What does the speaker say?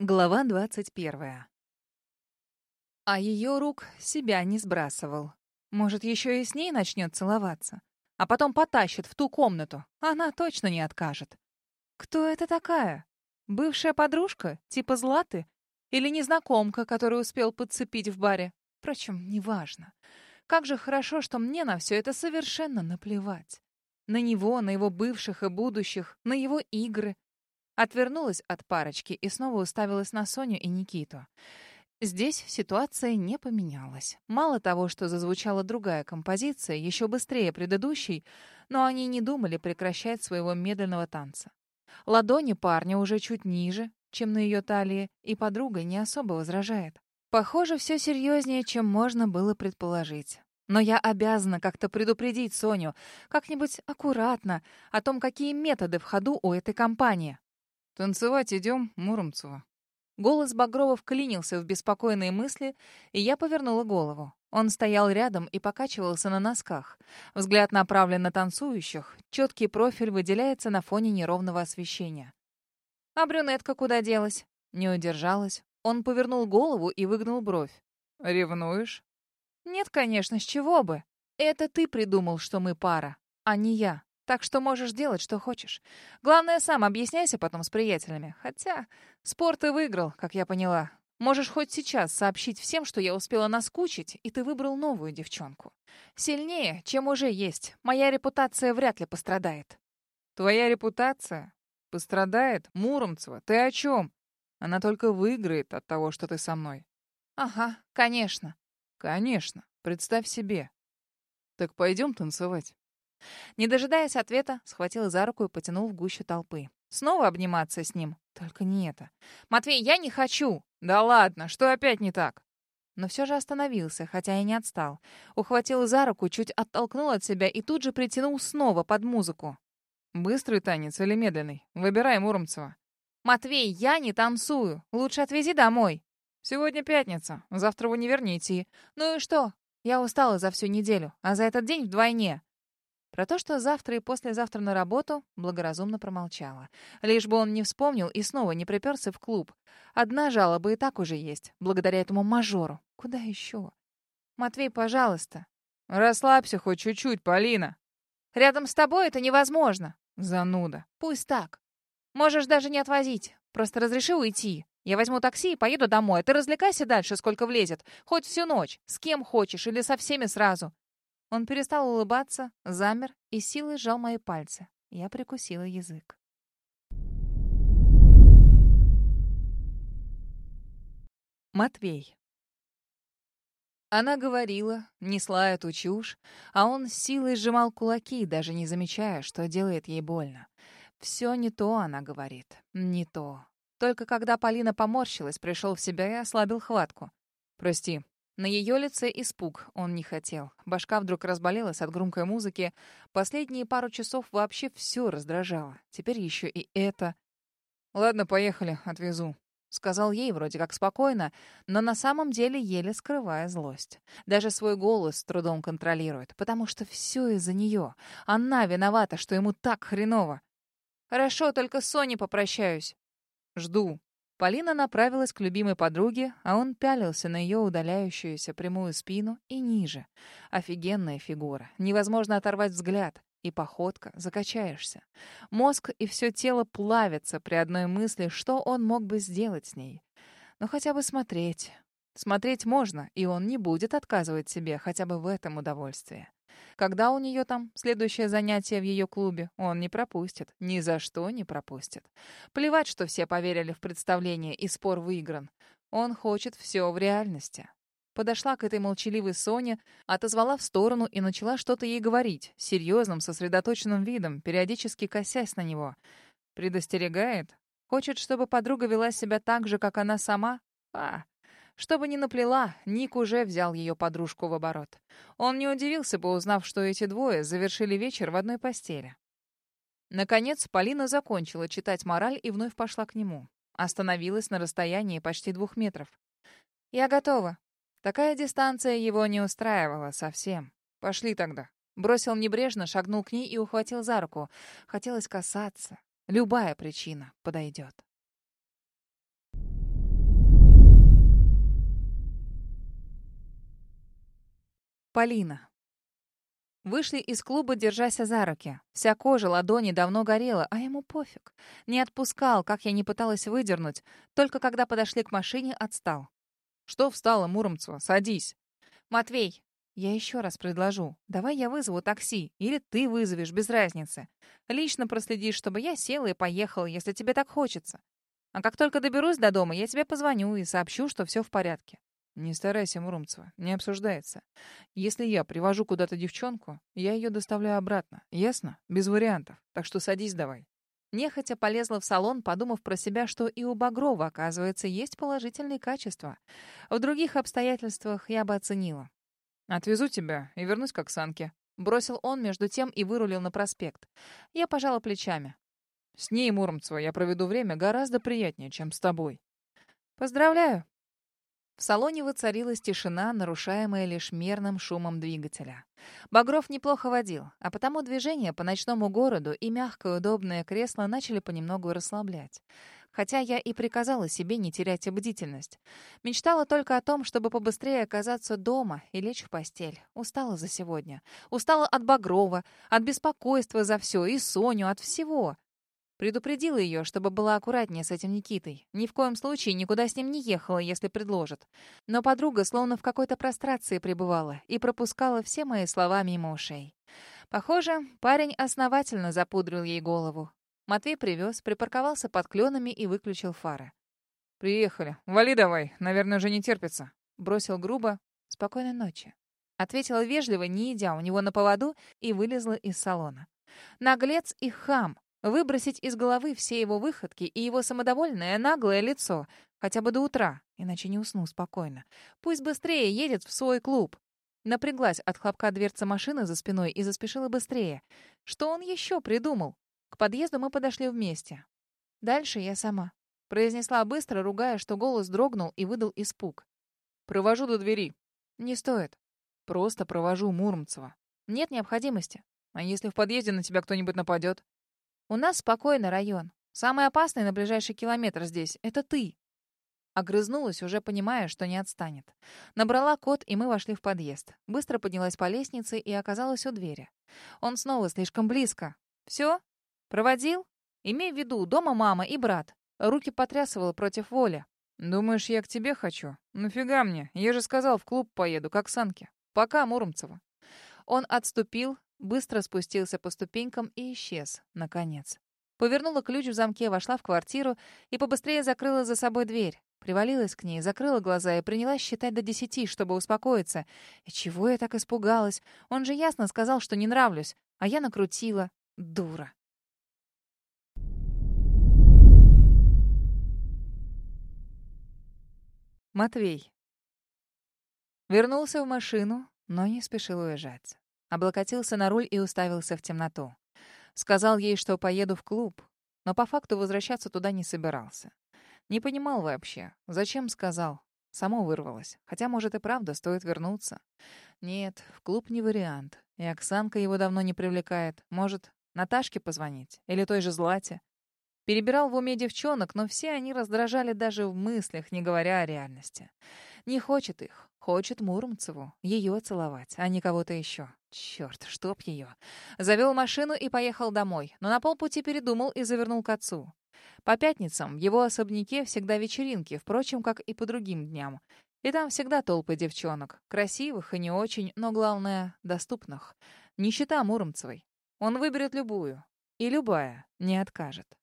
Глава двадцать первая. А ее рук себя не сбрасывал. Может, еще и с ней начнет целоваться. А потом потащит в ту комнату. Она точно не откажет. Кто это такая? Бывшая подружка? Типа Златы? Или незнакомка, которую успел подцепить в баре? Впрочем, неважно. Как же хорошо, что мне на все это совершенно наплевать. На него, на его бывших и будущих, на его игры — Отвернулась от парочки и снова уставилась на Соню и Никиту. Здесь ситуация не поменялась. Мало того, что зазвучала другая композиция, еще быстрее предыдущей, но они не думали прекращать своего медленного танца. Ладони парня уже чуть ниже, чем на ее талии, и подруга не особо возражает. Похоже, все серьезнее, чем можно было предположить. Но я обязана как-то предупредить Соню, как-нибудь аккуратно, о том, какие методы в ходу у этой компании. «Танцевать идем, Муромцева». Голос Багрова вклинился в беспокойные мысли, и я повернула голову. Он стоял рядом и покачивался на носках. Взгляд направлен на танцующих. Четкий профиль выделяется на фоне неровного освещения. «А брюнетка куда делась?» Не удержалась. Он повернул голову и выгнул бровь. «Ревнуешь?» «Нет, конечно, с чего бы. Это ты придумал, что мы пара, а не я. Так что можешь делать, что хочешь. Главное, сам объясняйся потом с приятелями. Хотя спор ты выиграл, как я поняла. Можешь хоть сейчас сообщить всем, что я успела наскучить, и ты выбрал новую девчонку. Сильнее, чем уже есть. Моя репутация вряд ли пострадает. Твоя репутация пострадает? Муромцева, ты о чем? Она только выиграет от того, что ты со мной. Ага, конечно. Конечно. Представь себе. Так пойдем танцевать. Не дожидаясь ответа, схватил за руку и потянул в гущу толпы. Снова обниматься с ним. Только не это. «Матвей, я не хочу!» «Да ладно, что опять не так?» Но все же остановился, хотя и не отстал. Ухватил за руку, чуть оттолкнул от себя и тут же притянул снова под музыку. «Быстрый танец или медленный? Выбирай, Муромцева». «Матвей, я не танцую. Лучше отвези домой». «Сегодня пятница. Завтра в универ не идти». «Ну и что? Я устала за всю неделю, а за этот день вдвойне. Про то, что завтра и послезавтра на работу, благоразумно промолчала. Лишь бы он не вспомнил и снова не приперся в клуб. Одна жалоба и так уже есть, благодаря этому мажору. Куда еще? Матвей, пожалуйста. Расслабься хоть чуть-чуть, Полина. Рядом с тобой это невозможно. Зануда. Пусть так. Можешь даже не отвозить. Просто разреши уйти. Я возьму такси и поеду домой. А ты развлекайся дальше, сколько влезет. Хоть всю ночь. С кем хочешь или со всеми сразу. Он перестал улыбаться, замер и силой сжал мои пальцы. Я прикусила язык. Матвей. Она говорила, несла эту чушь, а он с силой сжимал кулаки, даже не замечая, что делает ей больно. Все не то, она говорит, не то. Только когда Полина поморщилась, пришел в себя и ослабил хватку. «Прости, на ее лице испуг он не хотел. Башка вдруг разболелась от громкой музыки. Последние пару часов вообще все раздражало. Теперь еще и это. «Ладно, поехали, отвезу», — сказал ей вроде как спокойно, но на самом деле еле скрывая злость. Даже свой голос с трудом контролирует, потому что все из-за нее. Она виновата, что ему так хреново. «Хорошо, только с Соней попрощаюсь». «Жду», Полина направилась к любимой подруге, а он пялился на ее удаляющуюся прямую спину и ниже. Офигенная фигура. Невозможно оторвать взгляд. И походка, закачаешься. Мозг и все тело плавятся при одной мысли, что он мог бы сделать с ней. Но хотя бы смотреть. Смотреть можно, и он не будет отказывать себе хотя бы в этом удовольствии. Когда у нее там следующее занятие в ее клубе, он не пропустит. Ни за что не пропустит. Плевать, что все поверили в представление и спор выигран. Он хочет все в реальности. Подошла к этой молчаливой Соне, отозвала в сторону и начала что-то ей говорить, серьезным, сосредоточенным видом, периодически косясь на него. Предостерегает? Хочет, чтобы подруга вела себя так же, как она сама? А, чтобы не наплела, Ник уже взял ее подружку в оборот. Он не удивился бы, узнав, что эти двое завершили вечер в одной постели. Наконец, Полина закончила читать мораль и вновь пошла к нему. Остановилась на расстоянии почти двух метров. «Я готова». Такая дистанция его не устраивала совсем. «Пошли тогда». Бросил небрежно, шагнул к ней и ухватил за руку. Хотелось касаться. Любая причина подойдет. Полина. Вышли из клуба, держась за руки. Вся кожа ладони давно горела, а ему пофиг. Не отпускал, как я не пыталась выдернуть. Только когда подошли к машине, отстал. «Что встала, Муромцева? Садись!» «Матвей, я еще раз предложу. Давай я вызову такси. Или ты вызовешь, без разницы. Лично проследишь, чтобы я села и поехала, если тебе так хочется. А как только доберусь до дома, я тебе позвоню и сообщу, что все в порядке. Не старайся, Муромцева, не обсуждается. Если я привожу куда-то девчонку, я ее доставляю обратно. Ясно? Без вариантов. Так что садись давай. Нехотя полезла в салон, подумав про себя, что и у Багрова, оказывается, есть положительные качества. В других обстоятельствах я бы оценила. «Отвезу тебя и вернусь к Оксанке», — бросил он между тем и вырулил на проспект. Я пожала плечами. «С ней, Муромцева, я проведу время гораздо приятнее, чем с тобой». «Поздравляю», в салоне воцарилась тишина, нарушаемая лишь мерным шумом двигателя. Багров неплохо водил, а потому движение по ночному городу и мягкое удобное кресло начали понемногу расслаблять. Хотя я и приказала себе не терять бдительность. Мечтала только о том, чтобы побыстрее оказаться дома и лечь в постель. Устала за сегодня. Устала от Багрова, от беспокойства за все, и Соню, от всего. Предупредила ее, чтобы была аккуратнее с этим Никитой. Ни в коем случае никуда с ним не ехала, если предложат. Но подруга словно в какой-то прострации пребывала и пропускала все мои слова мимо ушей. Похоже, парень основательно запудрил ей голову. Матвей привез, припарковался под кленами и выключил фары. «Приехали. Вали давай. Наверное, уже не терпится». Бросил грубо. «Спокойной ночи». Ответила вежливо, не идя у него на поводу, и вылезла из салона. Наглец и хам. Выбросить из головы все его выходки и его самодовольное наглое лицо. Хотя бы до утра, иначе не усну спокойно. Пусть быстрее едет в свой клуб. Напряглась от хлопка дверца машины за спиной и заспешила быстрее. Что он еще придумал? К подъезду мы подошли вместе. Дальше я сама. Произнесла быстро, ругая, что голос дрогнул и выдал испуг. «Провожу до двери». «Не стоит». «Просто провожу Муромцева». «Нет необходимости». «А если в подъезде на тебя кто-нибудь нападет?» У нас спокойный район. Самый опасный на ближайший километр здесь — это ты. Огрызнулась, уже понимая, что не отстанет. Набрала код, и мы вошли в подъезд. Быстро поднялась по лестнице и оказалась у двери. Он снова слишком близко. «Все? Проводил? Имей в виду, дома мама и брат». Руки потрясывала против воли. «Думаешь, я к тебе хочу? Нафига мне? Я же сказал, в клуб поеду, как Санки. Пока, Муромцева». Он отступил, Быстро спустился по ступенькам и исчез, наконец. Повернула ключ в замке, вошла в квартиру и побыстрее закрыла за собой дверь. Привалилась к ней, закрыла глаза и принялась считать до десяти, чтобы успокоиться. И чего я так испугалась? Он же ясно сказал, что не нравлюсь, а я накрутила. Дура. Матвей. Вернулся в машину, но не спешил уезжать. Облокотился на руль и уставился в темноту. Сказал ей, что поеду в клуб, но по факту возвращаться туда не собирался. Не понимал вообще, зачем сказал. Само вырвалось. Хотя, может, и правда стоит вернуться. Нет, в клуб не вариант. И Оксанка его давно не привлекает. Может, Наташке позвонить? Или той же Злате? Перебирал в уме девчонок, но все они раздражали даже в мыслях, не говоря о реальности. Не хочет их. Хочет Муромцеву. Ее целовать, а не кого-то еще. Черт, чтоб ее. Завел машину и поехал домой, но на полпути передумал и завернул к отцу. По пятницам в его особняке всегда вечеринки, впрочем, как и по другим дням. И там всегда толпы девчонок. Красивых и не очень, но, главное, доступных. Нищета Муромцевой. Он выберет любую. И любая не откажет.